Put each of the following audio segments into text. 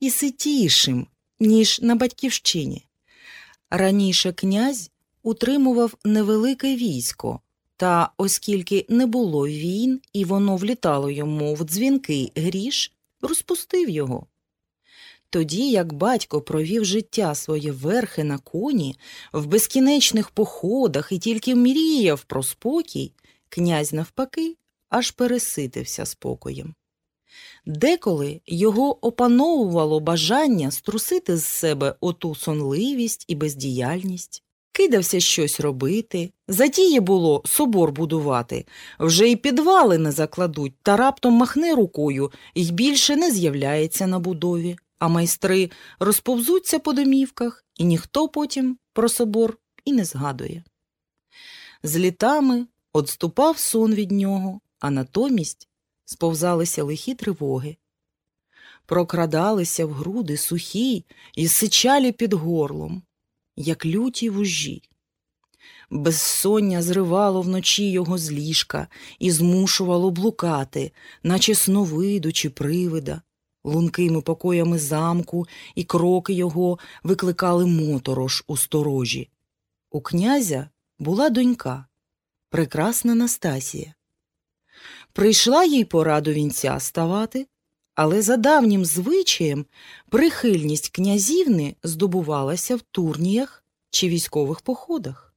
і ситішим, ніж на батьківщині. Раніше князь утримував невелике військо, та оскільки не було війн і воно влітало йому в дзвінки гріш, розпустив його. Тоді, як батько провів життя своє верхи на коні, в безкінечних походах і тільки мріяв про спокій, князь навпаки аж переситився спокоєм. Деколи його опановувало бажання струсити з себе оту сонливість і бездіяльність, кидався щось робити, затіє було собор будувати, вже й підвали не закладуть, та раптом махне рукою і більше не з'являється на будові, а майстри розповзуться по домівках, і ніхто потім про собор і не згадує. З літами одступав сон від нього, а натомість сповзалися лихі тривоги. Прокрадалися в груди сухі і сичалі під горлом, як люті вужі. Безсоння зривало вночі його з ліжка і змушувало блукати, наче сновиду чи привида. Лункими покоями замку і кроки його викликали моторож у сторожі. У князя була донька, прекрасна Настасія. Прийшла їй пора до вінця ставати, але за давнім звичаєм прихильність князівни здобувалася в турніях чи військових походах.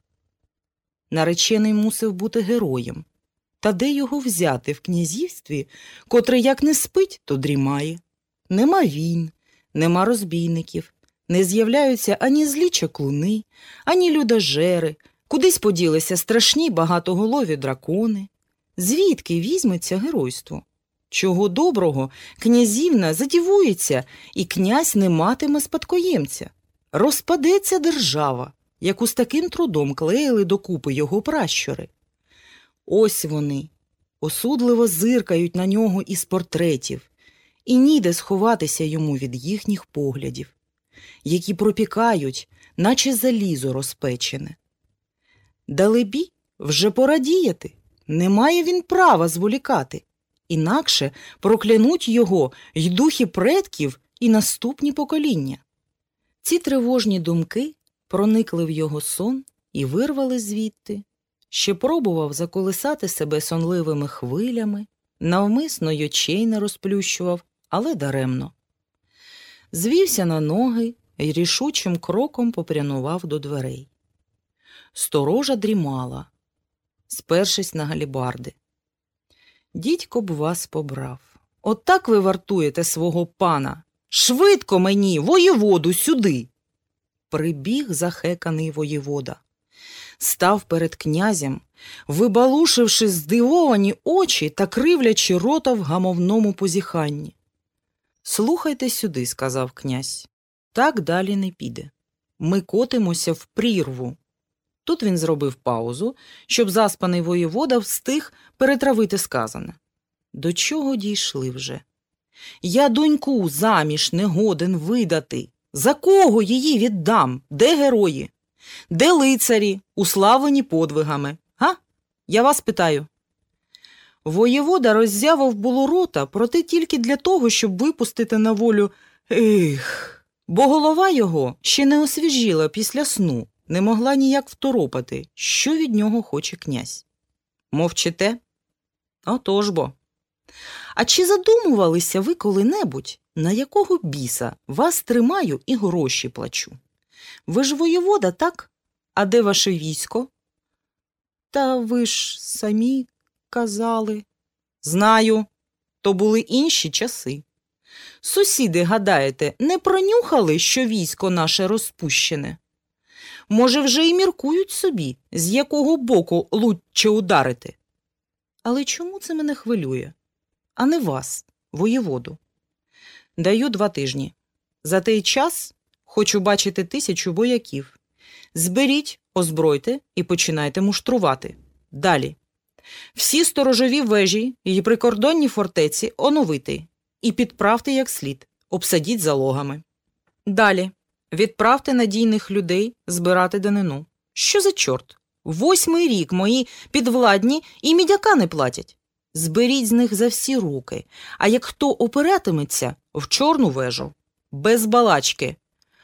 Наречений мусив бути героєм, та де його взяти в князівстві, котре як не спить, то дрімає. Нема війн, нема розбійників, не з'являються ані злі чаклуни, ані людожери, кудись поділися страшні багатоголові дракони. Звідки візьметься геройство? Чого доброго, князівна задівується, і князь не матиме спадкоємця. Розпадеться держава, яку з таким трудом клеїли докупи його пращури. Ось вони осудливо зиркають на нього із портретів, і ніде сховатися йому від їхніх поглядів, які пропікають, наче залізо розпечене. Далебі вже пора діяти. Не має він права зволікати, інакше проклянуть його й духи предків і наступні покоління. Ці тривожні думки проникли в його сон і вирвали звідти, ще пробував заколисати себе сонливими хвилями, навмисно й очей не розплющував, але даремно. Звівся на ноги і рішучим кроком попрянував до дверей. Сторожа дрімала спершись на галібарди. Дідько б вас побрав. Отак ви вартуєте свого пана. Швидко мені, воєводу, сюди. Прибіг захеканий воєвода. Став перед князем, вибалушивши здивовані очі та кривлячи рота в гамовному позіханні. Слухайте сюди, сказав князь. Так далі не піде. Ми котимося в прірву. Тут він зробив паузу, щоб заспаний воєвода встиг перетравити сказане. До чого дійшли вже? Я доньку заміж не годен видати. За кого її віддам? Де герої? Де лицарі, уславлені подвигами? Га? Я вас питаю. Воєвода роззявив було рота, проте тільки для того, щоб випустити на волю ех, бо голова його ще не освіжіла після сну не могла ніяк второпати, що від нього хоче князь. Мовчите? Отож бо. А чи задумувалися ви коли-небудь, на якого біса вас тримаю і гроші плачу? Ви ж воєвода, так? А де ваше військо? Та ви ж самі казали. Знаю, то були інші часи. Сусіди, гадаєте, не пронюхали, що військо наше розпущене? Може, вже й міркують собі, з якого боку лучче ударити. Але чому це мене хвилює? А не вас, воєводу. Даю два тижні. За той час хочу бачити тисячу вояків. Зберіть, озбройте і починайте муштрувати. Далі. Всі сторожові вежі і прикордонні фортеці оновити і підправте як слід, обсадіть залогами. Далі. Відправте надійних людей збирати данину. Що за чорт? Восьмий рік мої підвладні і мідяка не платять. Зберіть з них за всі руки, а як хто опиратиметься в чорну вежу. без балачки,